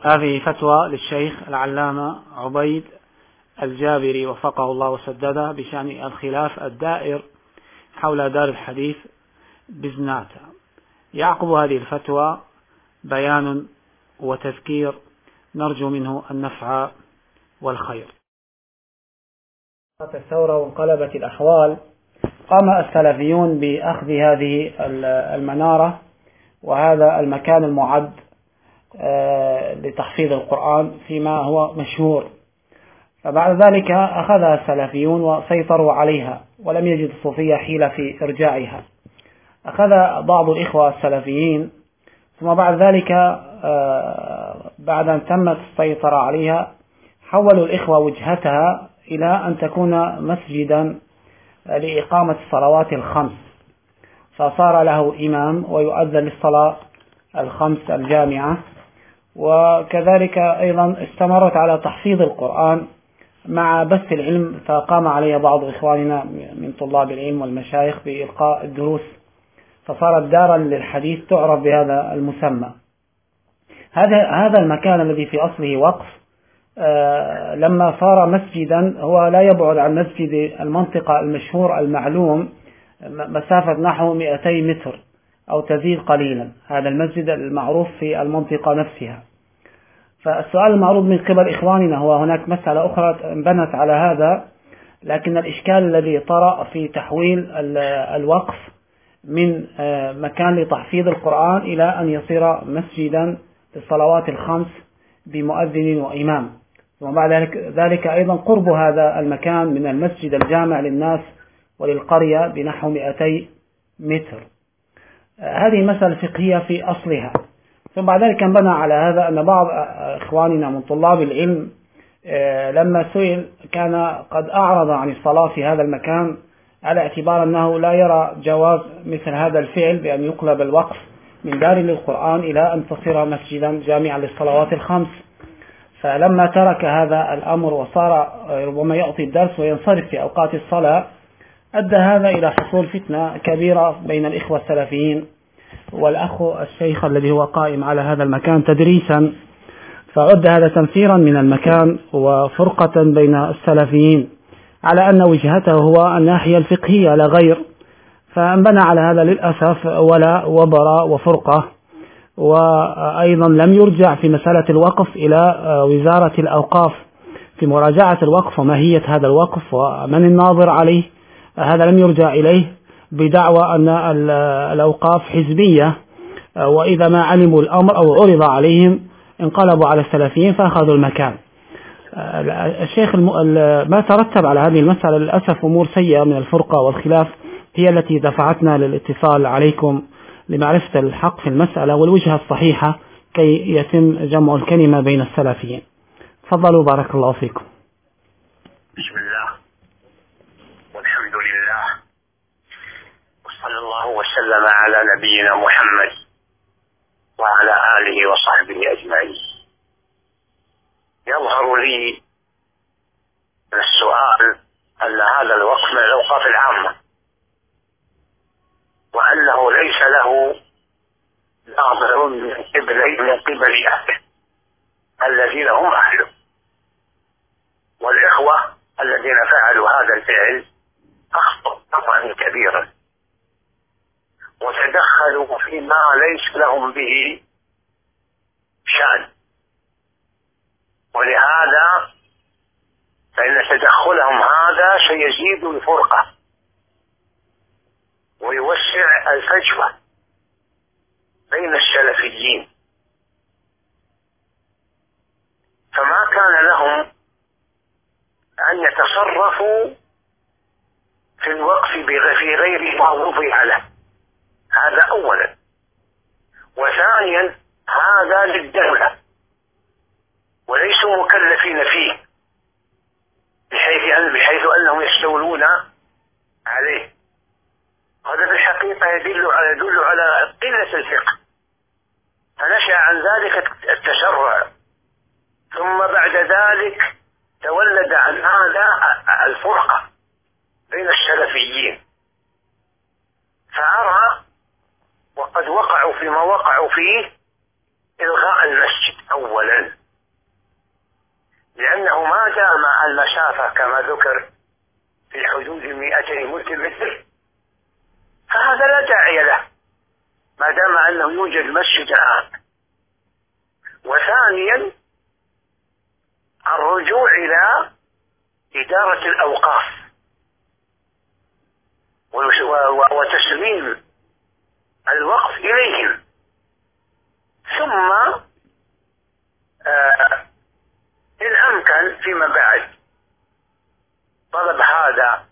هذه فتوى للشيخ العلامة عبيد الجابري وفقه الله وسدده بشأن الخلاف الدائر حول دار الحديث بزناتا. يعقب هذه الفتوى بيان وتذكير نرجو منه النفع والخير. الثورة وانقلبت الأحوال. قام السلفيون بأخذ هذه المنارة وهذا المكان المعد لتحفيظ القرآن فيما هو مشهور. فبعد ذلك أخذها السلفيون وسيطروا عليها ولم يجد الصوفية حيلة في إرجاعها. أخذ بعض الإخوة السلفيين ثم بعد ذلك آه، بعد أن تمت السيطرة عليها حولوا الإخوة وجهتها إلى أن تكون مسجدا لإقامة الصلوات الخمس. فصار له إمام ويؤذن للصلاة الخمس الجامعة. وكذلك أيضا استمرت على تحفيظ القرآن مع بث العلم فقام علي بعض إخواننا من طلاب العلم والمشايخ بإلقاء الدروس فصارت دارا للحديث تعرف بهذا المسمى. هذا هذا المكان الذي في أصله وقف آه، لما صار مسجدا هو لا يبعد عن مسجد المنطقة المشهور المعلوم مسافة نحو 200 متر أو تزيد قليلا. هذا المسجد المعروف في المنطقة نفسها. فالسؤال المعروض من قبل إخواننا هو هناك مسألة أخرى بنت على هذا لكن الإشكال الذي طرأ في تحويل الوقف من آه، مكان لتحفيظ القرآن إلى أن يصير مسجدا للصلوات الخمس بمؤذن وإمام. وبعد ذلك, ذلك أيضا قرب هذا المكان من المسجد الجامع للناس وللقرية بنحو 200 متر. آه، هذه مسألة فقهية في أصلها. ثم بعد ذلك انبنى على هذا أن بعض إخواننا من طلاب العلم آه، لما سئل كان قد أعرض عن الصلاة في هذا المكان على اعتبار أنه لا يرى جواز مثل هذا الفعل بأن يقلب الوقف من دار للقرآن إلى أن تصير مسجدا جامعا للصلوات الخمس. فلما ترك هذا الأمر وصار آه، ربما يعطي الدرس وينصرف في أوقات الصلاة أدى هذا إلى حصول فتنة كبيرة بين الإخوة السلفيين. والأخ الشيخ الذي هو قائم على هذا المكان تدريسا فعد هذا تنفيرا من المكان وفرقة بين السلفيين على أن وجهته هو الناحية الفقهية لا غير فانبنى على هذا للأسف ولا وبراء وفرقة وأيضا لم يرجع في مسألة الوقف إلى وزارة الأوقاف في مراجعة الوقف وماهية هذا الوقف ومن الناظر عليه هذا لم يرجع إليه. بدعوى أن الأوقاف حزبية وإذا ما علموا الأمر أو عرض عليهم انقلبوا على السلفيين فأخذوا المكان. الشيخ ما ترتب على هذه المسألة للأسف أمور سيئة من الفرقة والخلاف هي التي دفعتنا للاتصال عليكم لمعرفة الحق في المسألة والوجهة الصحيحة كي يتم جمع الكلمة بين السلفيين. تفضلوا بارك الله فيكم. بسم الله والحمد لله صلى الله وسلم على نبينا محمد وعلى آله وصحبه أجمعين. يظهر لي من السؤال أن هذا الوقف من الأوقاف العامة وأنه ليس له ناظر من قبل من قبل أهله الذين هم أهله والإخوة الذين فعلوا هذا الفعل أخطأوا خطأ كبيرا وتدخلوا فيما ليس لهم به شأن. ولهذا فإن تدخلهم هذا سيزيد الفرقة ويوسع الفجوة بين السلفيين. فما كان لهم أن يتصرفوا في الوقف في غير ما وضع له. هذا أولا. وثانيا هذا للدولة. وليسوا مكلفين فيه. بحيث أن بحيث أنهم يستولون عليه. هذا في الحقيقة يدل على يدل على قلة الفقه. فنشأ عن ذلك التشرع ثم بعد ذلك تولد عن هذا الفرقة. ما وقعوا فيه إلغاء المسجد أولا. لأنه ما دام المسافة كما ذكر في حدود 200 متر فهذا لا داعي له. ما دام أنه يوجد مسجد عام. وثانيا الرجوع إلى إدارة الأوقاف. وتسليم الوقف إليهم. ثم آه إن أمكن فيما بعد. طلب هذا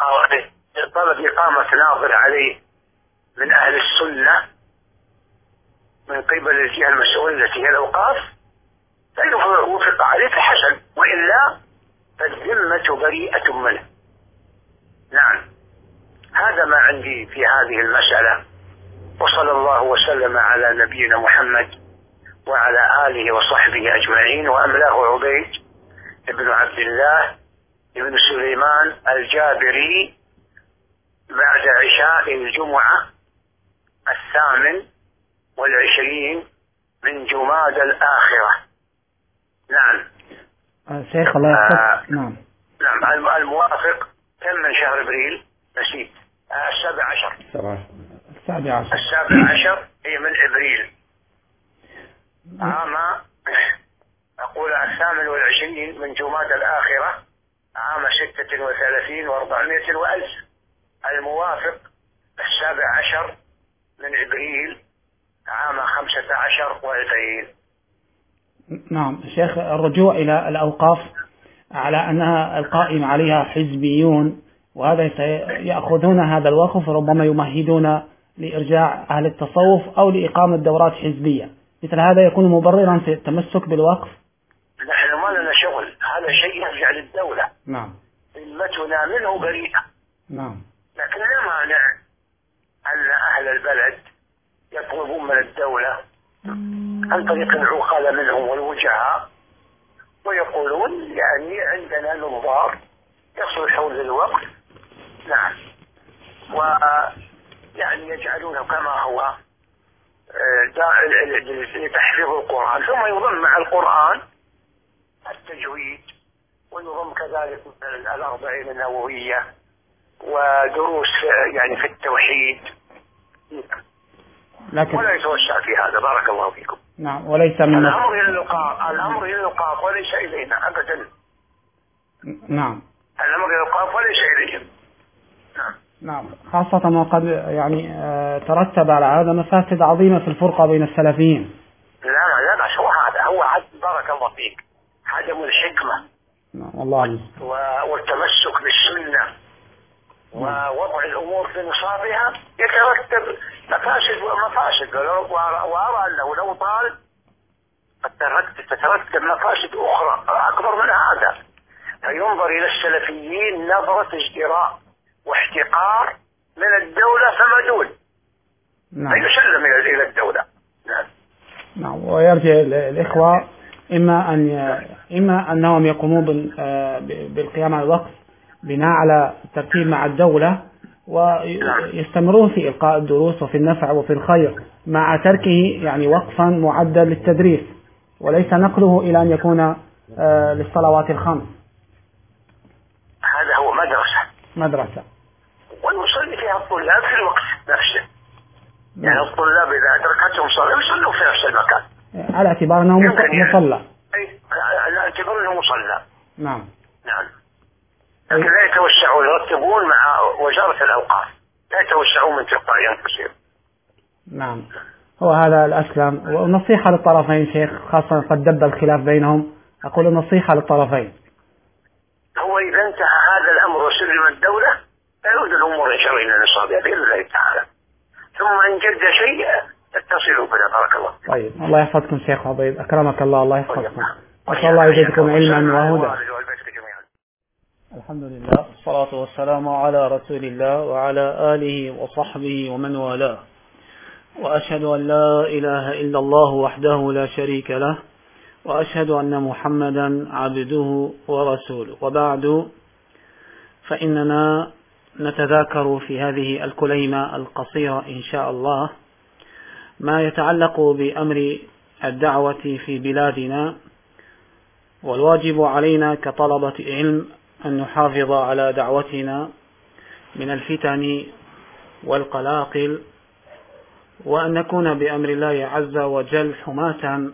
أو طلب إقامة ناظر عليه من أهل السنة من قبل الجهة المسؤولة التي هي الأوقاف فإن وفق عليه فحسن وإلا فالذمة بريئة منه. نعم. هذا ما عندي في هذه المسألة. وصلى الله وسلم على نبينا محمد وعلى آله وصحبه أجمعين. وأملاه عبيد بن عبد الله بن سليمان الجابري بعد عشاء الجمعة الثامن والعشرين من جماد الآخرة. نعم. آه، شيخ الله آه نعم. نعم الموافق كم من شهر إبريل؟ نسيت. السابع عشر. السابع عشر. السابع عشر. هي من إبريل. عام أقول الثامن والعشرين من جماد الآخرة عام ستة وثلاثين وأربعمائة وألف. الموافق السابع عشر من إبريل عام خمسة عشر وألفين نعم. شيخ الرجوع إلى الأوقاف على أنها القائم عليها حزبيون وهذا يأخذون هذا الوقف ربما يمهدون لإرجاع أهل التصوف أو لإقامة دورات حزبية. مثل هذا يكون مبررا في التمسك بالوقف. نحن ما لنا شغل. هذا شيء يرجع للدولة. نعم. ذمتنا منه بريئة. نعم. لكن لا مانع أن أهل البلد يطلبون من الدولة عن طريق العقلاء منهم والوجهاء ويقولون يعني عندنا نظار يصلحون للوقت نعم. ويعني يجعلونه كما هو لتحفيظ القرآن. ثم يضم مع القرآن التجويد ويضم كذلك الأربعين النووية ودروس يعني في التوحيد. لكن ولا يتوسع في هذا. بارك الله فيكم. نعم وليس من الأمر إلى الأوقاف الأمر إلى الأوقاف وليس إلينا أبدا. نعم. الأمر إلى الأوقاف وليس إليهم. نعم. نعم خاصة وقد يعني آه، ترتب على هذا مفاسد عظيمة في الفرقة بين السلفيين. لا لا لا هو هذا؟ هو عد بارك الله فيك. عدم الحكمة. نعم والله والتمسك بالسنة. ووضع الأمور في نصابها. يترتب مفاسد ومفاسد. وأرى أنه لو طال قد تترتب مفاسد أخرى. أكبر من هذا. فينظر إلى السلفيين نظرة ازدراء واحتقار من الدولة فما دون. نعم. فيسلم إلى الدولة. نعم. نعم. ويرجع الإخوة إما أن إما أنهم يقومون آه، بالقيام على الوقت بناء على الترتيب مع الدولة ويستمرون في إلقاء الدروس وفي النفع وفي الخير مع تركه يعني وقفا معدا للتدريس وليس نقله إلى أن يكون آه، للصلوات الخمس. هذا هو مدرسة. مدرسة. الطلاب في الوقت. نفسه. يعني نعم. الطلاب إذا أدركتهم صلاة يصلوا في نفس المكان. على اعتبار أنه مصلى. أي على اعتبار أنه مصلى. نعم. نعم. لكن لا يتوسعون يرتبون مع وزارة الأوقاف. لا يتوسعون من تلقاء أنفسهم. نعم. هو هذا الأسلم. ونصيحة للطرفين شيخ خاصة قد دب الخلاف بينهم. أقول نصيحة للطرفين. هو إذا انتهى هذا الأمر وسلم الدولة يعود الأمور إن شاء الله إلى نصابها بإذن الله تعالى. ثم إن جد شيء اتصلوا بنا بارك الله طيب الله يحفظكم شيخ عبيد. أكرمك الله الله يحفظكم. أسأل الله يزيدكم علما وهدى. الحمد لله والصلاة والسلام على رسول الله وعلى آله وصحبه ومن والاه. وأشهد أن لا إله إلا الله وحده لا شريك له وأشهد أن محمدا عبده ورسوله. وبعد فإننا نتذاكر في هذه الكليمة القصيرة إن شاء الله ما يتعلق بأمر الدعوة في بلادنا والواجب علينا كطلبة علم أن نحافظ على دعوتنا من الفتن والقلاقل وأن نكون بأمر الله عز وجل حماة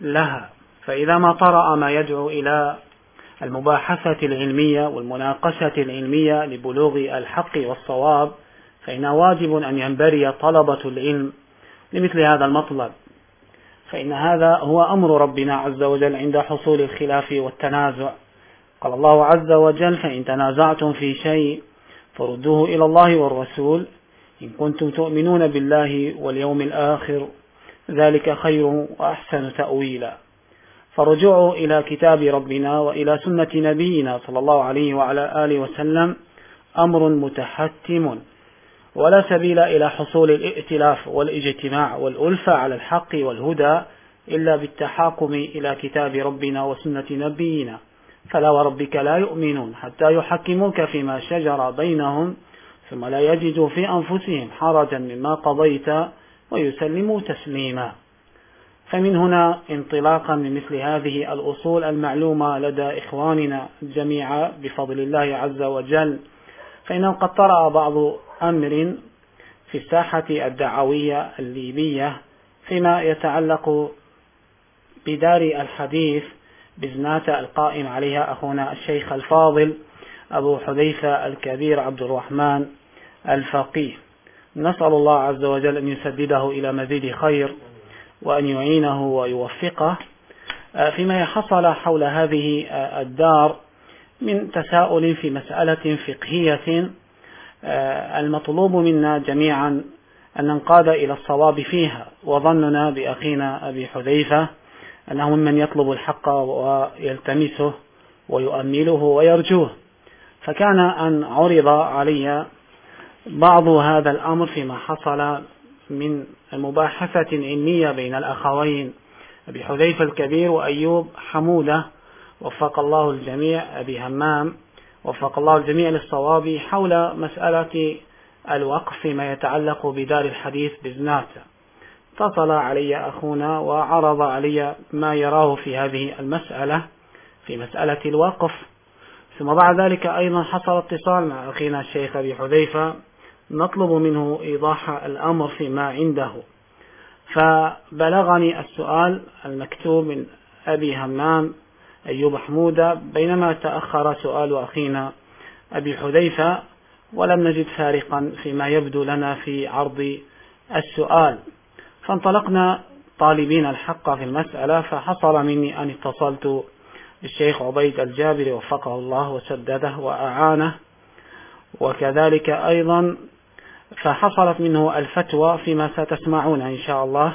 لها. فإذا ما طرأ ما يدعو إلى المباحثة العلمية والمناقشة العلمية لبلوغ الحق والصواب فإن واجب أن ينبري طلبة العلم لمثل هذا المطلب. فإن هذا هو أمر ربنا عز وجل عند حصول الخلاف والتنازع. قال الله عز وجل فإن تنازعتم في شيء فردوه إلى الله والرسول إن كنتم تؤمنون بالله واليوم الآخر ذلك خير وأحسن تأويلا. فرجوع إلى كتاب ربنا وإلى سنة نبينا صلى الله عليه وعلى آله وسلم أمر متحتم ولا سبيل إلى حصول الائتلاف والإجتماع والألفة على الحق والهدى إلا بالتحاكم إلى كتاب ربنا وسنة نبينا فلا وربك لا يؤمنون حتى يحكموك فيما شجر بينهم ثم لا يجدوا في أنفسهم حرجا مما قضيت ويسلموا تسليما فمن هنا انطلاقا من مثل هذه الأصول المعلومة لدى إخواننا جميعا بفضل الله عز وجل. فإنه قد طرأ بعض أمر في الساحة الدعوية الليبية فيما يتعلق بدار الحديث بزناتة القائم عليها أخونا الشيخ الفاضل أبو حذيفة الكبير عبد الرحمن الفقيه. نسأل الله عز وجل أن يسدده إلى مزيد خير. وأن يعينه ويوفقه. آه، فيما حصل حول هذه آه، الدار من تساؤل في مسألة فقهية آه، المطلوب منا جميعا أن ننقاد إلى الصواب فيها. وظننا بأخينا أبي حذيفة أنه ممن يطلب الحق ويلتمسه ويؤمله ويرجوه. فكان أن عرض علي بعض هذا الأمر فيما حصل من مباحثة علمية بين الأخوين أبي حذيفة الكبير وأيوب حمودة. وفق الله الجميع أبي همام. وفق الله الجميع للصواب حول مسألة الوقف فيما يتعلق بدار الحديث بزناتة اتصل علي أخونا وعرض علي ما يراه في هذه المسألة في مسألة الوقف. ثم بعد ذلك أيضا حصل اتصال مع أخينا الشيخ أبي حذيفة. نطلب منه إيضاح الأمر فيما عنده. فبلغني السؤال المكتوب من أبي همام أيوب حمودة بينما تأخر سؤال أخينا أبي حذيفة ولم نجد فارقا فيما يبدو لنا في عرض السؤال. فانطلقنا طالبين الحق في المسألة فحصل مني أن اتصلت بالشيخ عبيد الجابري وفقه الله وسدده وأعانه وكذلك أيضا فحصلت منه الفتوى فيما ستسمعون إن شاء الله.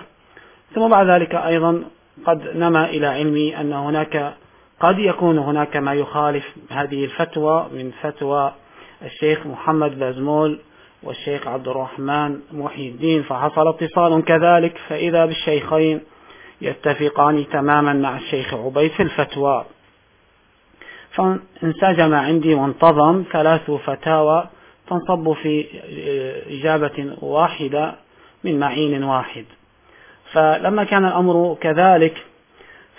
ثم بعد ذلك أيضا قد نما إلى علمي أن هناك قد يكون هناك ما يخالف هذه الفتوى من فتوى الشيخ محمد بازمول والشيخ عبد الرحمن محي الدين. فحصل اتصال كذلك فإذا بالشيخين يتفقان تماما مع الشيخ عبيد في الفتوى. فانسجم عندي وانتظم ثلاث فتاوى تنصب في إجابة واحدة من معين واحد. فلما كان الأمر كذلك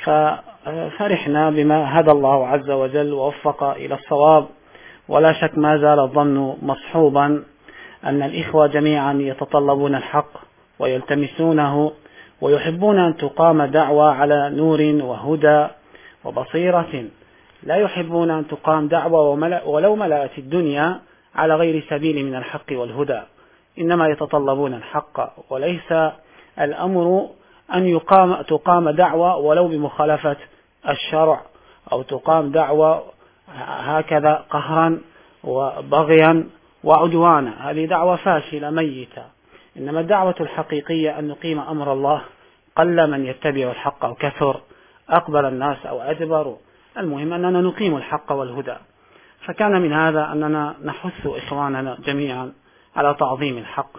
ففرحنا بما هدى الله عز وجل ووفق إلى الصواب. ولا شك ما زال الظن مصحوبا أن الإخوة جميعا يتطلبون الحق ويلتمسونه ويحبون أن تقام دعوة على نور وهدى وبصيرة. لا يحبون أن تقام دعوة ولو ملأت الدنيا على غير سبيل من الحق والهدى. إنما يتطلبون الحق وليس الأمر أن يقام تقام دعوة ولو بمخالفة الشرع أو تقام دعوة هكذا قهرا وبغيا وعدوانا. هذه دعوة فاشلة ميتة. إنما الدعوة الحقيقية أن نقيم أمر الله قل من يتبع الحق أو كثر أقبل الناس أو أدبروا المهم أننا نقيم الحق والهدى. فكان من هذا أننا نحث إخواننا جميعا على تعظيم الحق.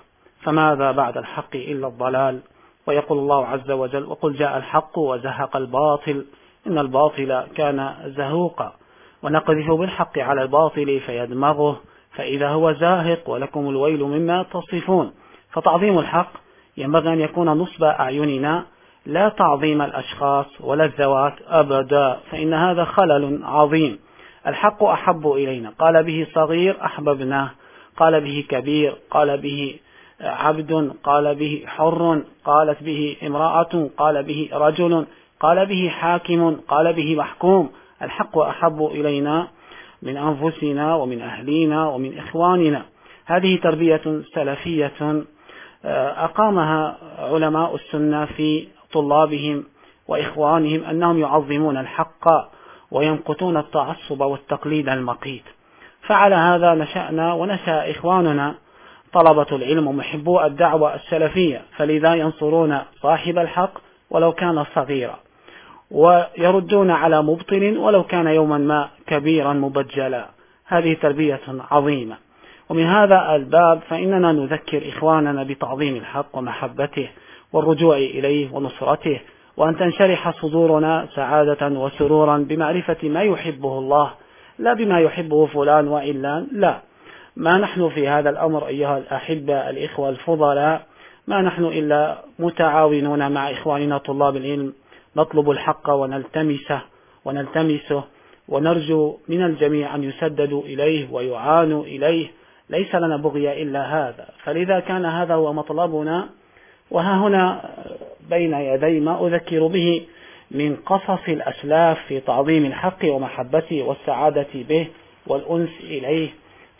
فماذا بعد الحق إلا الضلال؟ ويقول الله عز وجل وقل جاء الحق وزهق الباطل إن الباطل كان زهوقا. ونقذف بالحق على الباطل فيدمغه فإذا هو زاهق ولكم الويل مما تصفون. فتعظيم الحق ينبغي أن يكون نصب أعيننا لا تعظيم الأشخاص ولا الذوات أبدا فإن هذا خلل عظيم. الحق أحب إلينا. قال به صغير أحببناه. قال به كبير. قال به عبد. قال به حر. قالت به امرأة. قال به رجل. قال به حاكم. قال به محكوم. الحق أحب إلينا من أنفسنا ومن أهلينا ومن إخواننا. هذه تربية سلفية آه، أقامها علماء السنة في طلابهم وإخوانهم أنهم يعظمون الحق. ويمقتون التعصب والتقليد المقيت. فعلى هذا نشأنا ونشأ إخواننا طلبة العلم ومحبو الدعوة السلفية فلذا ينصرون صاحب الحق ولو كان صغيرا. ويردون على مبطل ولو كان يوما ما كبيرا مبجلا. هذه تربية عظيمة. ومن هذا الباب فإننا نذكر إخواننا بتعظيم الحق ومحبته والرجوع إليه ونصرته وأن تنشرح صدورنا سعادة وسرورا بمعرفة ما يحبه الله لا بما يحبه فلان وإلا لا. ما نحن في هذا الأمر أيها الأحبة الإخوة الفضلاء ما نحن إلا متعاونون مع إخواننا طلاب العلم. نطلب الحق ونلتمسه ونلتمسه ونرجو من الجميع أن يسددوا إليه ويعانوا إليه. ليس لنا بغي إلا هذا. فلذا كان هذا هو مطلبنا. وها هنا بين يدي ما أذكر به من قصص الأسلاف في تعظيم الحق ومحبته والسعادة به والأنس إليه.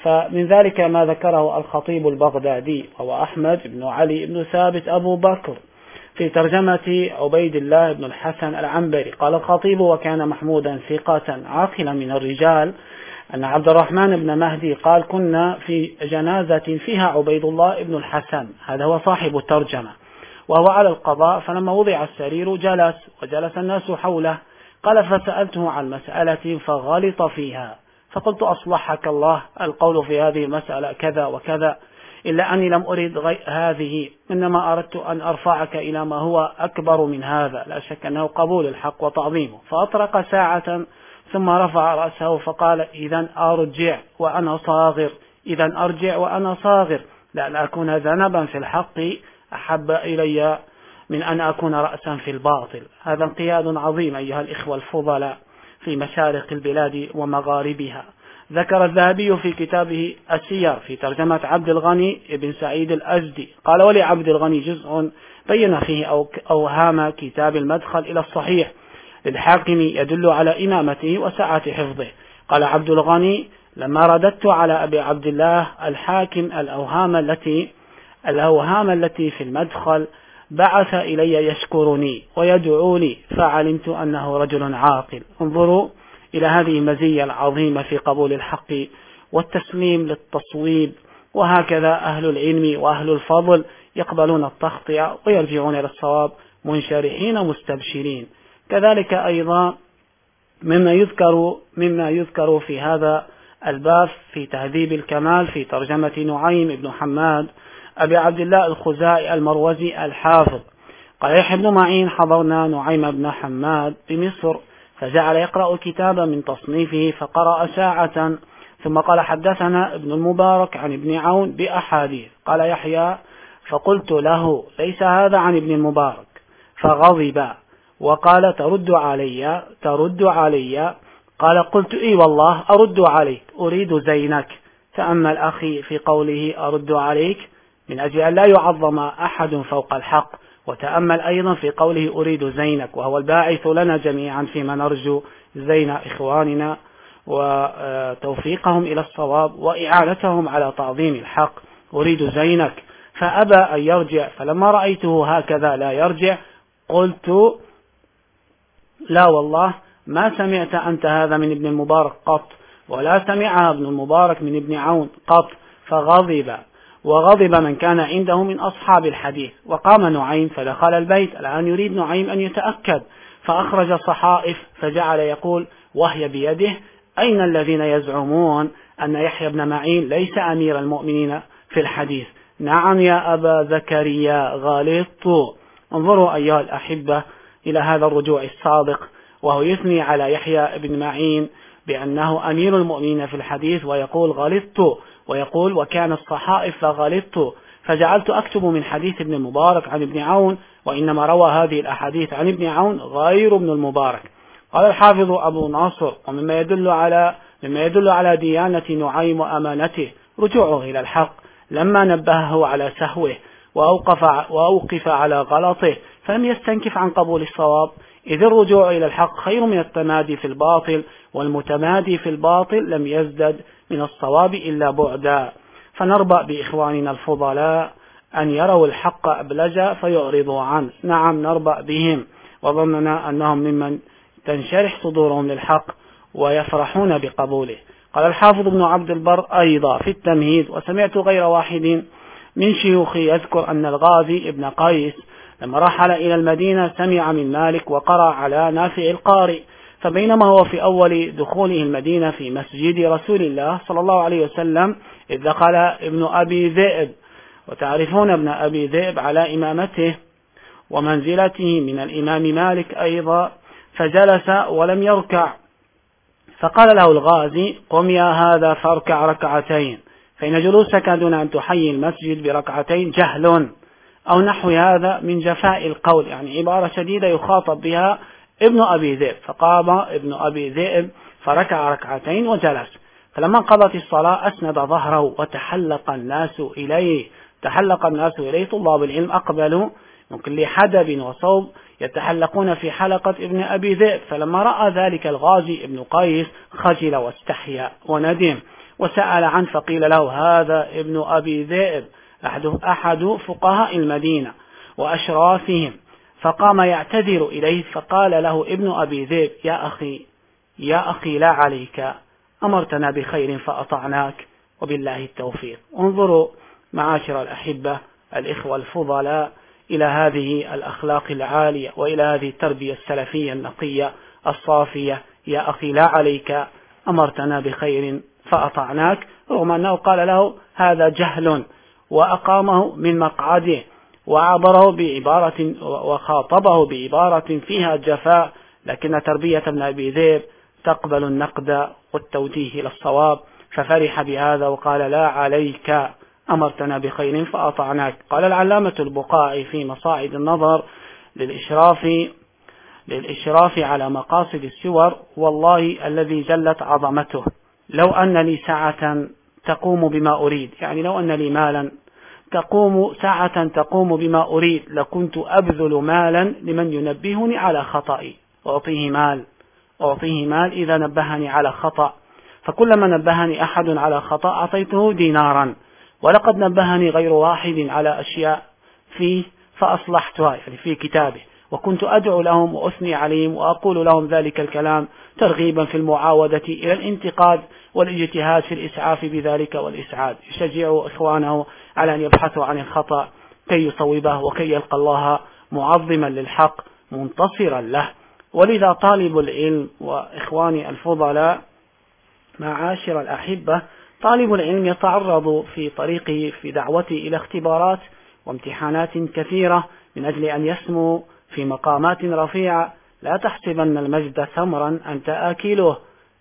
فمن ذلك ما ذكره الخطيب البغدادي وهو أحمد بن علي بن ثابت أبو بكر في ترجمة عبيد الله بن الحسن العنبري. قال الخطيب وكان محمودا ثقة عاقلا من الرجال أن عبد الرحمن بن مهدي قال كنا في جنازة فيها عبيد الله بن الحسن. هذا هو صاحب الترجمة. وهو على القضاء فلما وضع السرير جلس وجلس الناس حوله. قال فسألته عن مسألة فغلط فيها. فقلت أصلحك الله القول في هذه المسألة كذا وكذا إلا أني لم أريد هذه. إنما أردت أن أرفعك إلى ما هو أكبر من هذا. لا شك أنه قبول الحق وتعظيمه. فأطرق ساعة ثم رفع رأسه فقال إذا أرجع وأنا صاغر. إذا أرجع وأنا صاغر. لأن أكون ذنبا في الحق. أحب إلي من أن أكون رأسا في الباطل. هذا انقياد عظيم أيها الإخوة الفضلاء في مشارق البلاد ومغاربها. ذكر الذهبي في كتابه السير في ترجمة عبد الغني بن سعيد الأزدي. قال ولعبد الغني جزء بين فيه أوهام كتاب المدخل إلى الصحيح. للحاكم يدل على إمامته وسعة حفظه. قال عبد الغني لما رددت على أبي عبد الله الحاكم الأوهام التي الأوهام التي في المدخل بعث إلي يشكرني ويدعو لي فعلمت أنه رجل عاقل. انظروا إلى هذه المزية العظيمة في قبول الحق والتسليم للتصويب. وهكذا أهل العلم وأهل الفضل يقبلون التخطئة ويرجعون إلى الصواب منشرحين مستبشرين. كذلك أيضا مما يذكر مما يذكر في هذا الباب في تهذيب الكمال في ترجمة نعيم بن حماد أبي عبد الله الخزائي المروزي الحافظ. قال يحيى بن معين حضرنا نعيم بن حماد بمصر فجعل يقرأ الكتاب من تصنيفه فقرأ ساعة ثم قال حدثنا ابن المبارك عن ابن عون بأحاديث. قال يحيى فقلت له ليس هذا عن ابن المبارك. فغضب وقال ترد علي ترد علي. قال قلت إي والله أرد عليك أريد زينك. تأمل أخي في قوله أرد عليك من أجل أن لا يعظم أحد فوق الحق. وتأمل أيضا في قوله أريد زينك وهو الباعث لنا جميعا فيما نرجو زين إخواننا وتوفيقهم إلى الصواب وإعانتهم على تعظيم الحق. أريد زينك. فأبى أن يرجع فلما رأيته هكذا لا يرجع قلت لا والله ما سمعت أنت هذا من ابن المبارك قط ولا سمعها ابن المبارك من ابن عون قط فغضب. وغضب من كان عنده من أصحاب الحديث. وقام نعيم فدخل البيت. الآن يريد نعيم أن يتأكد. فأخرج صحائف فجعل يقول وهي بيده. أين الذين يزعمون أن يحيى بن معين ليس أمير المؤمنين في الحديث؟ نعم يا أبا زكريا غلطت. انظروا أيها الأحبة إلى هذا الرجوع الصادق وهو يثني على يحيى بن معين بأنه أمير المؤمنين في الحديث ويقول غلطت. ويقول وكان الصحائف فغلطت فجعلت أكتب من حديث ابن المبارك عن ابن عون وإنما روى هذه الأحاديث عن ابن عون غير ابن المبارك. قال الحافظ أبو ناصر ومما يدل على مما يدل على ديانة نعيم وأمانته رجوعه إلى الحق لما نبهه على سهوه وأوقف, وأوقف على غلطه فلم يستنكف عن قبول الصواب. إذ الرجوع إلى الحق خير من التمادي في الباطل والمتمادي في الباطل لم يزدد من الصواب إلا بعدا. فنربأ بإخواننا الفضلاء أن يروا الحق أبلجا فيعرضوا عنه. نعم نربأ بهم. وظننا أنهم ممن تنشرح صدورهم للحق ويفرحون بقبوله. قال الحافظ ابن عبد البر أيضا في التمهيد وسمعت غير واحد من شيوخي يذكر أن الغازي ابن قيس لما رحل إلى المدينة سمع من مالك وقرأ على نافع القارئ فبينما هو في أول دخوله المدينة في مسجد رسول الله صلى الله عليه وسلم إذ دخل ابن أبي ذئب. وتعرفون ابن أبي ذئب على إمامته ومنزلته من الإمام مالك أيضا فجلس ولم يركع. فقال له الغازي قم يا هذا فاركع ركعتين فإن جلوسك دون أن تحيي المسجد بركعتين جهل أو نحو هذا من جفاء القول. يعني عبارة شديدة يخاطب بها ابن أبي ذئب فقام ابن أبي ذئب فركع ركعتين وجلس. فلما انقضت الصلاة أسند ظهره وتحلق الناس إليه. تحلق الناس إليه طلاب العلم أقبلوا من كل حدب وصوب يتحلقون في حلقة ابن أبي ذئب. فلما رأى ذلك الغازي ابن قيس خجل واستحيا وندم وسأل عنه فقيل له هذا ابن أبي ذئب أحد, أحد فقهاء المدينة وأشرافهم. فقام يعتذر إليه فقال له ابن أبي ذئب يا أخي يا أخي لا عليك أمرتنا بخير فأطعناك وبالله التوفيق. انظروا معاشر الأحبة الإخوة الفضلاء إلى هذه الأخلاق العالية وإلى هذه التربية السلفية النقية الصافية يا أخي لا عليك أمرتنا بخير فأطعناك. رغم أنه قال له هذا جهل وأقامه من مقعده. وعبره بعبارة وخاطبه بعبارة فيها جفاء لكن تربية ابن أبي ذئب تقبل النقد والتوجيه إلى الصواب ففرح بهذا وقال لا عليك أمرتنا بخير فأطعناك. قال العلامة البقاعي في مصاعد النظر للإشراف للإشراف على مقاصد السور والله الذي جلت عظمته. لو أن لي ساعة تقوم بما أريد. يعني لو أن لي مالا تقوم ساعة تقوم بما أريد لكنت أبذل مالا لمن ينبهني على خطئي أعطيه مال. أعطيه مال إذا نبهني على خطأ. فكلما نبهني أحد على خطأ أعطيته دينارا. ولقد نبهني غير واحد على أشياء فيه فأصلحتها يعني في كتابه. وكنت أدعو لهم وأثني عليهم وأقول لهم ذلك الكلام ترغيبا في المعاودة إلى الانتقاد والإجتهاد في الإسعاف بذلك والإسعاد. يشجع إخوانه على أن يبحثوا عن الخطأ كي يصوبه وكي يلقى الله معظما للحق منتصرا له. ولذا طالب العلم وإخواني الفضلاء معاشر الأحبة طالب العلم يتعرض في طريقه في دعوته إلى اختبارات وامتحانات كثيرة من أجل أن يسمو في مقامات رفيعة. لا تحسبن المجد ثمرا أنت آكله.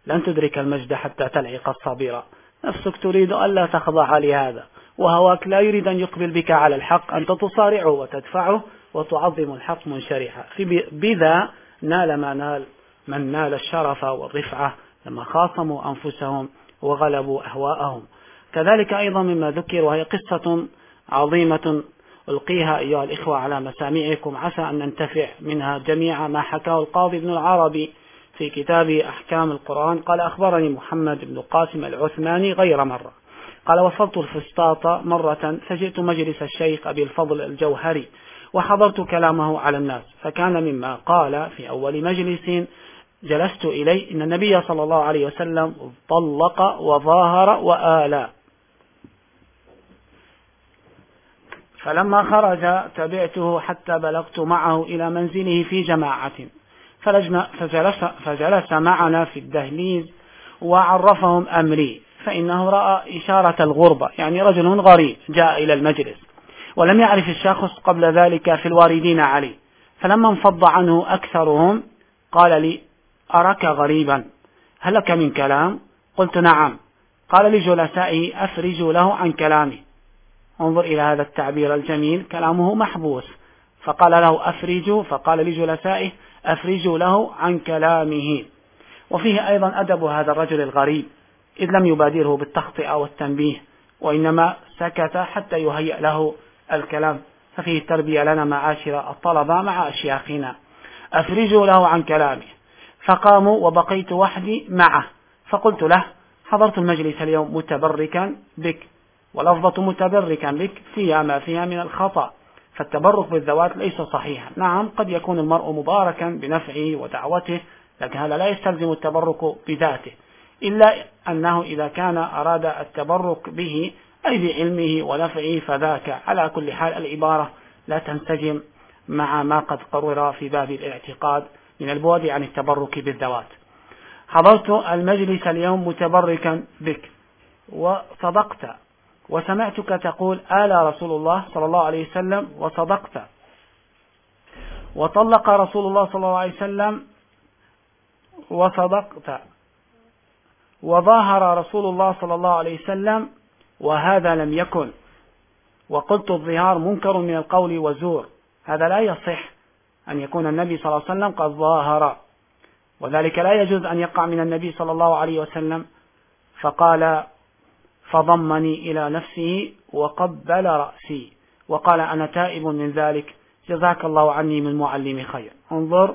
لن تدرك المجد حتى تلعق الصبيرة. نفسك تريد ألا تخضع لهذا. وهواك لا يريد أن يقبل بك على الحق أنت تصارعه وتدفعه وتعظم الحق منشرحا. بذا نال ما نال من نال الشرف والرفعة لما خاصموا أنفسهم وغلبوا أهواءهم. كذلك أيضا مما ذكر وهي قصة عظيمة ألقيها أيها الإخوة على مسامعكم. عسى أن ننتفع منها جميعا. ما حكاه القاضي ابن العربي في كتاب أحكام القرآن قال أخبرني محمد بن قاسم العثماني غير مرة. قال وصلت الفسطاط مرة فجئت مجلس الشيخ أبي الفضل الجوهري وحضرت كلامه على الناس فكان مما قال في أول مجلس جلست إليه إن النبي صلى الله عليه وسلم طلق وظاهر وآلى. فلما خرج تبعته حتى بلغت معه إلى منزله في جماعة فجلس, فجلس معنا في الدهليز وعرفهم أمري. فإنه رأى إشارة الغربة يعني رجل غريب جاء إلى المجلس ولم يعرف الشخص قبل ذلك في الواردين عليه فلما انفض عنه أكثرهم قال لي أراك غريبا هل لك من كلام؟ قلت نعم. قال لجلسائه أفرجوا له عن كلامه انظر إلى هذا التعبير الجميل كلامه محبوس. فقال له أفرجوا فقال لجلسائه أفرجوا له عن كلامه. وفيه أيضا أدب هذا الرجل الغريب. إذ لم يبادره بالتخطئة والتنبيه وإنما سكت حتى يهيأ له الكلام. ففيه التربية لنا معاشر الطلبة مع أشياخنا أفرجوا له عن كلامه. فقاموا وبقيت وحدي معه. فقلت له حضرت المجلس اليوم متبركا بك ولفظة متبركا بك فيها ما فيها من الخطأ. فالتبرك بالذوات ليس صحيحا. نعم قد يكون المرء مباركا بنفعه ودعوته لكن هذا لا يستلزم التبرك بذاته. إلا أنه إذا كان أراد التبرك به أي بعلمه ونفعه فذاك. على كل حال العبارة لا تنسجم مع ما قد قرر في باب الاعتقاد من البعد عن التبرك بالذوات. حضرت المجلس اليوم متبركا بك وصدقت وسمعتك تقول آل رسول الله صلى الله عليه وسلم وصدقت. وطلق رسول الله صلى الله عليه وسلم وصدقت. وظاهر رسول الله صلى الله عليه وسلم وهذا لم يكن. وقلت الظهار منكر من القول وزور. هذا لا يصح أن يكون النبي صلى الله عليه وسلم قد ظاهر. وذلك لا يجوز أن يقع من النبي صلى الله عليه وسلم. فقال فضمني إلى نفسه وقبل رأسي. وقال أنا تائب من ذلك. جزاك الله عني من معلم خير. انظر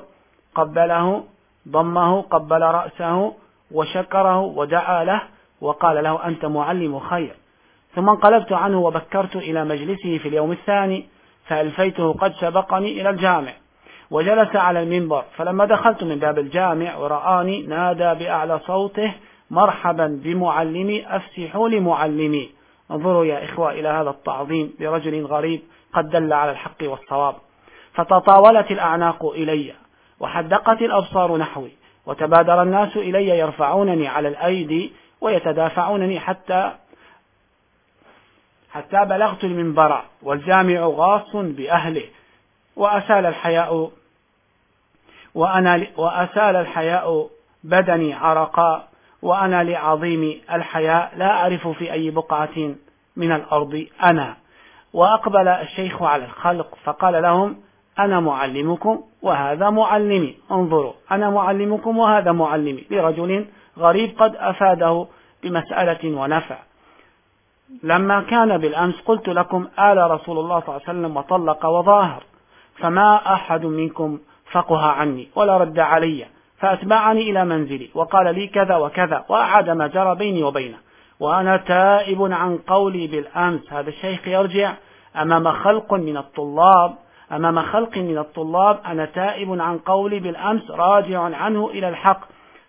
قبله ضمه قبل رأسه وشكره ودعا له وقال له أنت معلم خير. ثم انقلبت عنه وبكرت إلى مجلسه في اليوم الثاني فألفيته قد سبقني إلى الجامع. وجلس على المنبر فلما دخلت من باب الجامع ورآني نادى بأعلى صوته مرحبا بمعلمي أفسحوا لمعلمي. انظروا يا إخوة إلى هذا التعظيم لرجل غريب قد دل على الحق والصواب. فتطاولت الأعناق إلي وحدقت الأبصار نحوي. وتبادر الناس إلي يرفعونني على الأيدي ويتدافعونني حتى حتى بلغت المنبر والجامع غاص بأهله. وأسال الحياء وأنا وأسال الحياء بدني عرقا وأنا لعظيم الحياء لا أعرف في أي بقعة من الأرض أنا. وأقبل الشيخ على الخلق فقال لهم أنا معلمكم وهذا معلمي. انظروا أنا معلمكم وهذا معلمي. لرجل غريب قد أفاده بمسألة ونفع. لما كان بالأمس قلت لكم آل رسول الله صلى الله عليه وسلم وطلق وظاهر فما أحد منكم فقه عني ولا رد علي فأتبعني إلى منزلي وقال لي كذا وكذا وأعاد ما جرى بيني وبينه. وأنا تائب عن قولي بالأمس. هذا الشيخ يرجع أمام خلق من الطلاب أمام خلق من الطلاب أنا تائب عن قولي بالأمس راجع عنه إلى الحق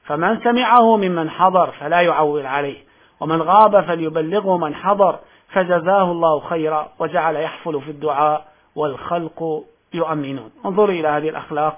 فمن سمعه ممن حضر فلا يعول عليه ومن غاب فليبلغه من حضر فجزاه الله خيرا وجعل يحفل في الدعاء والخلق يؤمنون. انظروا إلى هذه الأخلاق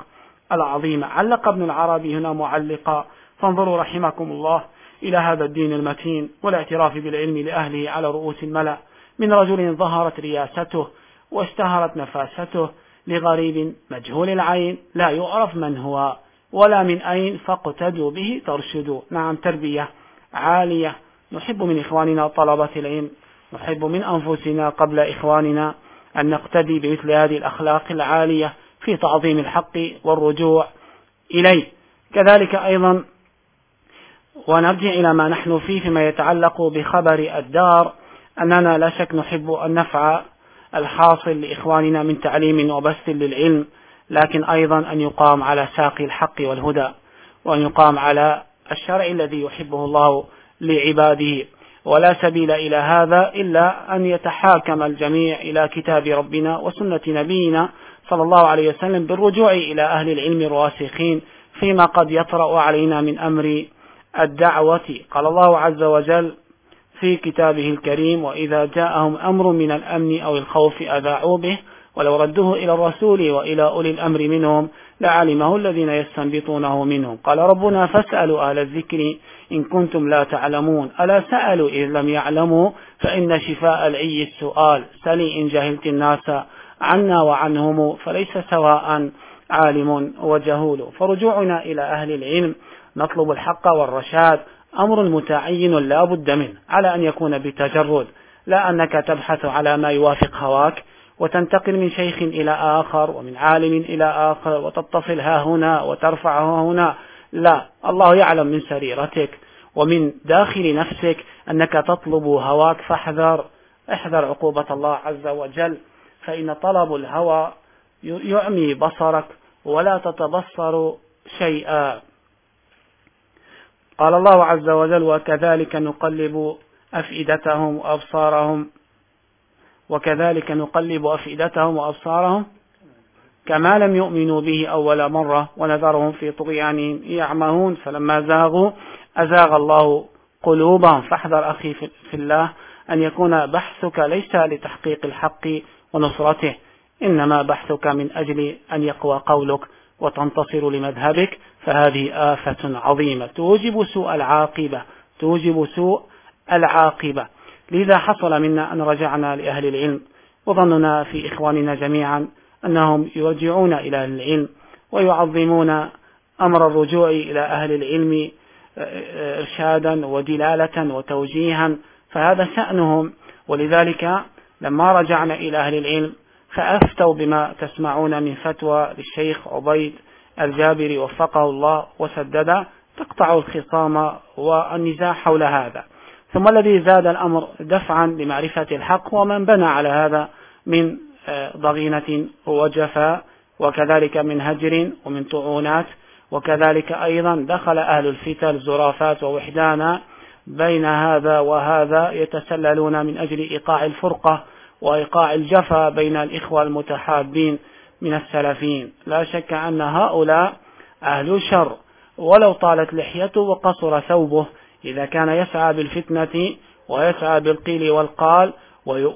العظيمة. علق ابن العربي هنا معلقا. فانظروا رحمكم الله إلى هذا الدين المتين والاعتراف بالعلم لأهله على رؤوس الملأ. من رجل ظهرت رياسته واشتهرت نفاسته لغريب مجهول العين لا يعرف من هو ولا من أين فاقتدوا به ترشدوا. نعم تربية عالية. نحب من إخواننا طلبة العلم نحب من أنفسنا قبل إخواننا أن نقتدي بمثل هذه الأخلاق العالية في تعظيم الحق والرجوع إليه. كذلك أيضا ونرجع إلى ما نحن فيه فيما يتعلق بخبر الدار أننا لا شك نحب النفع الحاصل لإخواننا من تعليم وبث للعلم لكن أيضا أن يقام على ساق الحق والهدى وأن يقام على الشرع الذي يحبه الله لعباده. ولا سبيل إلى هذا إلا أن يتحاكم الجميع إلى كتاب ربنا وسنة نبينا صلى الله عليه وسلم بالرجوع إلى أهل العلم الراسخين فيما قد يطرأ علينا من أمر الدعوة. قال الله عز وجل في كتابه الكريم وإذا جاءهم أمر من الأمن أو الخوف أذاعوا به ولو ردوه إلى الرسول وإلى أولي الأمر منهم لعلمه الذين يستنبطونه منهم. قال ربنا فاسألوا أهل الذكر إن كنتم لا تعلمون. ألا سألوا إذ لم يعلموا؟ فإن شفاء العي السؤال. سلي إن جهلت الناس عنا وعنهم فليس سواء عالم وجهول. فرجوعنا إلى أهل العلم. نطلب الحق والرشاد. أمر متعين لا بد منه على أن يكون بتجرد لا أنك تبحث على ما يوافق هواك وتنتقل من شيخ إلى آخر ومن عالم إلى آخر وتتصل ها هنا وترفع ها هنا. لا الله يعلم من سريرتك ومن داخل نفسك أنك تطلب هواك فاحذر احذر عقوبة الله عز وجل فإن طلب الهوى يعمي بصرك ولا تتبصر شيئا. قال الله عز وجل وكذلك نقلب أفئدتهم وأبصارهم. وكذلك نقلب أفئدتهم وأبصارهم كما لم يؤمنوا به أول مرة ونذرهم في طغيانهم يعمهون. فلما زاغوا أزاغ الله قلوبهم. فاحذر أخي في الله أن يكون بحثك ليس لتحقيق الحق ونصرته إنما بحثك من أجل أن يقوى قولك. وتنتصر لمذهبك فهذه آفة عظيمة. توجب سوء العاقبة توجب سوء العاقبة. لذا حصل منا أن رجعنا لأهل العلم وظننا في إخواننا جميعا أنهم يرجعون إلى العلم ويعظمون أمر الرجوع إلى أهل العلم آه، إرشادا ودلالة وتوجيها فهذا شأنهم. ولذلك لما رجعنا إلى أهل العلم فأفتوا بما تسمعون من فتوى للشيخ عبيد الجابري وفقه الله وسدد تقطع الخصام والنزاع حول هذا. ثم الذي زاد الأمر دفعا لمعرفة الحق ومن بنى على هذا من آه، ضغينة وجفاء وكذلك من هجر ومن طعونات وكذلك أيضا دخل أهل الفتن زرافات ووحدانا بين هذا وهذا يتسللون من أجل إيقاع الفرقة وإيقاع الجفا بين الإخوة المتحابين من السلفيين. لا شك أن هؤلاء أهل شر ولو طالت لحيته وقصر ثوبه إذا كان يسعى بالفتنة ويسعى بالقيل والقال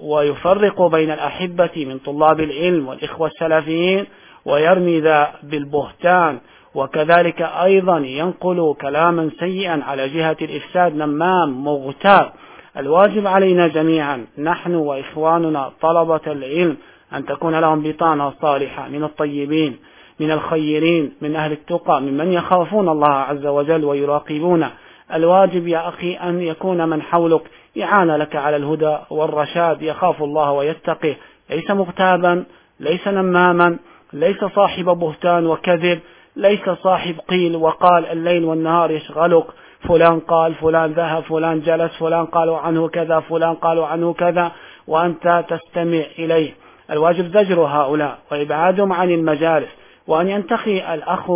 ويفرق بين الأحبة من طلاب العلم والإخوة السلفيين ويرمي ذا بالبهتان. وكذلك أيضا ينقل كلاما سيئا على جهة الإفساد نمام مغتاب. الواجب علينا جميعا نحن وإخواننا طلبة العلم أن تكون لهم بطانة صالحة من الطيبين من الخيرين من أهل التقى ممن يخافون الله عز وجل ويراقبون الواجب يا أخي أن يكون من حولك إعانة لك على الهدى والرشاد يخاف الله ويتقي ليس مغتابا ليس نماما ليس صاحب بهتان وكذب ليس صاحب قيل وقال الليل والنهار يشغلك. فلان قال فلان ذهب فلان جلس فلان قالوا عنه كذا فلان قالوا عنه كذا وأنت تستمع إليه. الواجب زجر هؤلاء وإبعادهم عن المجالس وأن ينتخي الأخ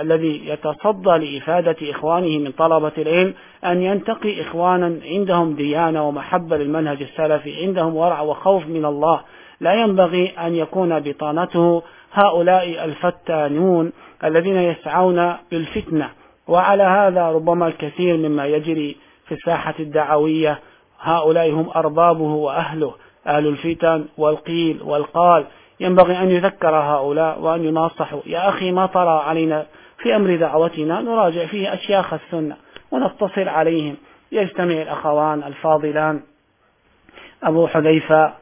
الذي يتصدى لإفادة إخوانه من طلبة العلم أن ينتقي إخوانا عندهم ديانة ومحبة للمنهج السلفي عندهم ورع وخوف من الله. لا ينبغي أن يكون بطانته هؤلاء الفتانون الذين يسعون بالفتنة. وعلى هذا ربما الكثير مما يجري في الساحة الدعوية. هؤلاء هم أربابه وأهله أهل الفتن والقيل والقال. ينبغي أن يذكر هؤلاء وأن يناصحوا. يا أخي ما طرى علينا في أمر دعوتنا؟ نراجع فيه أشياخ السنة ونتصل عليهم. يجتمع الأخوان الفاضلان أبو حذيفة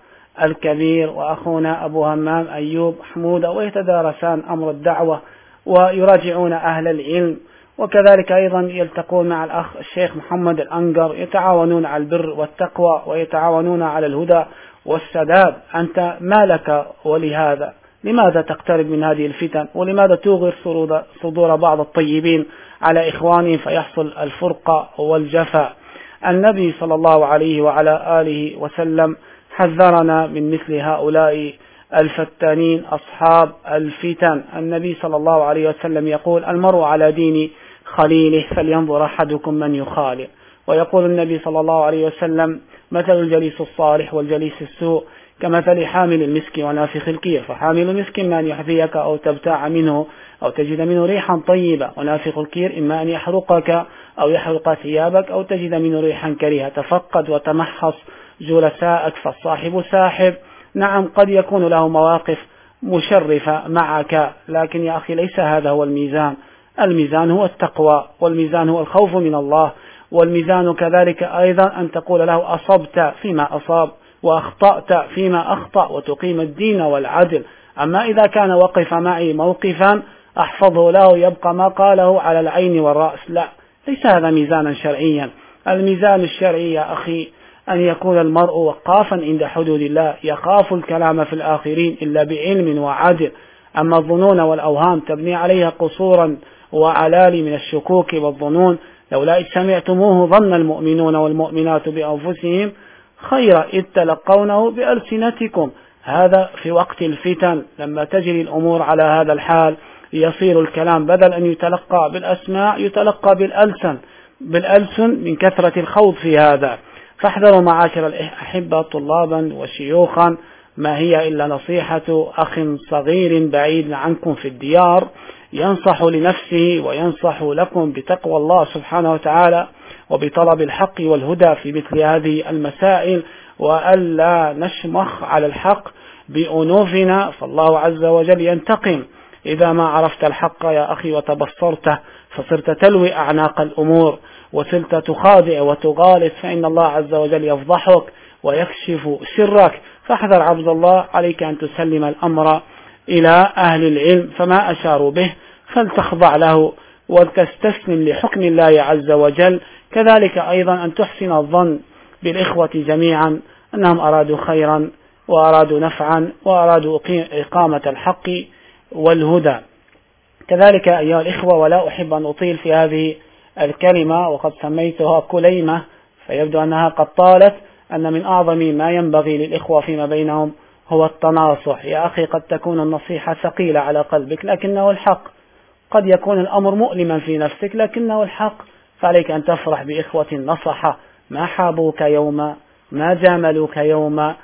الكبير وأخونا أبو همام أيوب حمودة ويتدارسان أمر الدعوة ويراجعون أهل العلم. وكذلك أيضا يلتقون مع الأخ الشيخ محمد الأنقر يتعاونون على البر والتقوى ويتعاونون على الهدى والسداد. أنت ما لك ولهذا؟ لماذا تقترب من هذه الفتن؟ ولماذا توغر صدور بعض الطيبين على إخوانهم فيحصل الفرقة والجفا النبي صلى الله عليه وعلى آله وسلم حذرنا من مثل هؤلاء الفتانين أصحاب الفتن. النبي صلى الله عليه وسلم يقول المرء على دين خليله فلينظر أحدكم من يخالف ويقول النبي صلى الله عليه وسلم مثل الجليس الصالح والجليس السوء كمثل حامل المسك ونافخ الكير فحامل المسك إما أن يحذيك أو تبتاع منه أو تجد منه ريحا طيبة ونافخ الكير إما أن يحرقك أو يحرق ثيابك أو تجد منه ريحا كريهة. تفقد وتمحص جلساءك فالصاحب ساحب. نعم قد يكون له مواقف مشرفة معك لكن يا أخي ليس هذا هو الميزان. الميزان هو التقوى والميزان هو الخوف من الله والميزان كذلك أيضا أن تقول له أصبت فيما أصاب وأخطأت فيما أخطأ وتقيم الدين والعدل. أما إذا كان وقف معي موقفا أحفظه له يبقى ما قاله على العين والرأس. لا ليس هذا ميزانا شرعيا. الميزان الشرعي يا أخي أن يكون المرء وقافا عند حدود الله يخاف الكلام في الآخرين إلا بعلم وعدل. أما الظنون والأوهام تبني عليها قصورا وعلالي من الشكوك والظنون. لولا إذ سمعتموه ظن المؤمنون والمؤمنات بأنفسهم خيرا إذ تلقونه بألسنتكم. هذا في وقت الفتن. لما تجري الأمور على هذا الحال يصير الكلام بدل أن يتلقى بالأسماع يتلقى بالألسن. بالألسن من كثرة الخوض في هذا. فاحذروا معاشر الأحبة طلابا وشيوخا. ما هي إلا نصيحة أخ صغير بعيد عنكم في الديار. ينصح لنفسه وينصح لكم بتقوى الله سبحانه وتعالى وبطلب الحق والهدى في مثل هذه المسائل وألا نشمخ على الحق بأنوفنا. فالله عز وجل ينتقم. إذا ما عرفت الحق يا أخي وتبصرته فصرت تلوي أعناق الأمور وصرت تخادع وتغالط فإن الله عز وجل يفضحك ويكشف سرك. فاحذر عبد الله عليك أن تسلم الأمر. إلى أهل العلم فما أشاروا به فلتخضع له وتستسلم لحكم الله عز وجل. كذلك أيضا أن تحسن الظن بالإخوة جميعا أنهم أرادوا خيرا وأرادوا نفعا وأرادوا إقامة الحق والهدى. كذلك أيها الإخوة ولا أحب أن أطيل في هذه الكلمة وقد سميتها كليمة فيبدو أنها قد طالت أن من أعظم ما ينبغي للإخوة فيما بينهم هو التناصح. يا أخي قد تكون النصيحة ثقيلة على قلبك لكنه الحق. قد يكون الأمر مؤلما في نفسك لكنه الحق. فعليك أن تفرح بإخوة نصحة ما حابوك يوما ما جاملوك يوما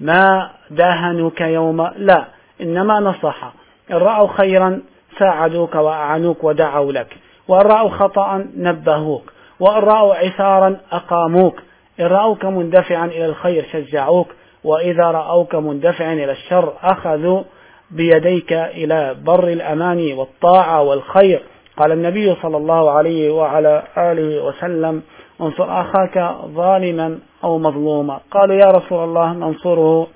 ما داهنوك يوما لا إنما نصح. إن رأوا خيرا ساعدوك وأعنوك ودعوا لك. وإن رأوا خطأ نبهوك. وإن رأوا عثارا أقاموك. إن رأوك مندفعا إلى الخير شجعوك. وإذا رأوك مندفعا إلى الشر أخذوا بيديك إلى بر الأمان والطاعة والخير. قال النبي صلى الله عليه وعلى آله وسلم انصر أخاك ظالما أو مظلوما. قالوا يا رسول الله ننصره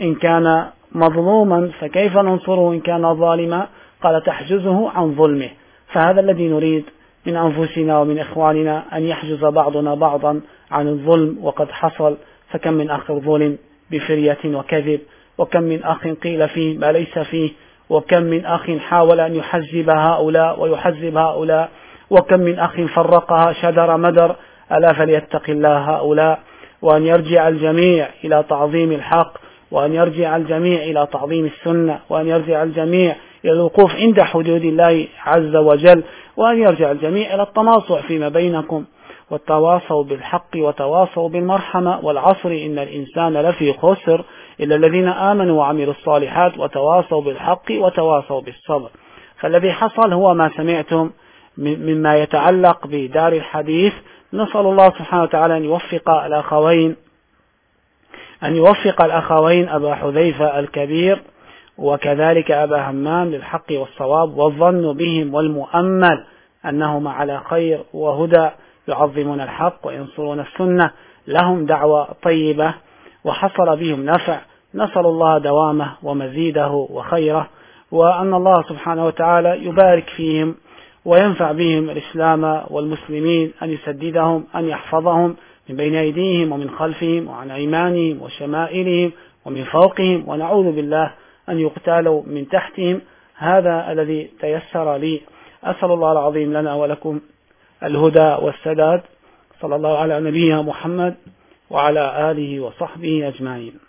إن كان مظلوما فكيف ننصره إن كان ظالما؟ قال تحجزه عن ظلمه. فهذا الذي نريد من أنفسنا ومن إخواننا أن يحجز بعضنا بعضا عن الظلم وقد حصل فكم من أخ ظلم بفرية وكذب وكم من أخ قيل فيه ما ليس فيه وكم من أخ حاول أن يحزب هؤلاء ويحزب هؤلاء وكم من أخ فرقها شدر مدر ألا فليتق الله هؤلاء؟ وأن يرجع الجميع إلى تعظيم الحق وأن يرجع الجميع إلى تعظيم السنة وأن يرجع الجميع إلى الوقوف عند حدود الله عز وجل وأن يرجع الجميع إلى التناصع فيما بينكم. والتواصوا بالحق وتواصوا بالمرحمة والعصر إن الإنسان لفي خسر إلا الذين آمنوا وعملوا الصالحات وتواصوا بالحق وتواصوا بالصبر. فالذي حصل هو ما سمعتم مما يتعلق بدار الحديث. نسأل الله سبحانه وتعالى أن يوفق الأخوين أن يوفق الأخوين أبا حذيفة الكبير وكذلك أبا همام للحق والصواب والظن بهم والمؤمل أنهما على خير وهدى. يعظمون الحق وينصرون السنة لهم دعوة طيبة وحصل بهم نفع نسأل الله دوامه ومزيده وخيره وأن الله سبحانه وتعالى يبارك فيهم وينفع بهم الإسلام والمسلمين أن يسددهم أن يحفظهم من بين أيديهم ومن خلفهم وعن أيمانهم وشمائلهم ومن فوقهم ونعوذ بالله أن يقتالوا من تحتهم. هذا الذي تيسر لي. أسأل الله العظيم لنا ولكم الهدى والسداد. صلى الله على نبينا محمد وعلى آله وصحبه أجمعين.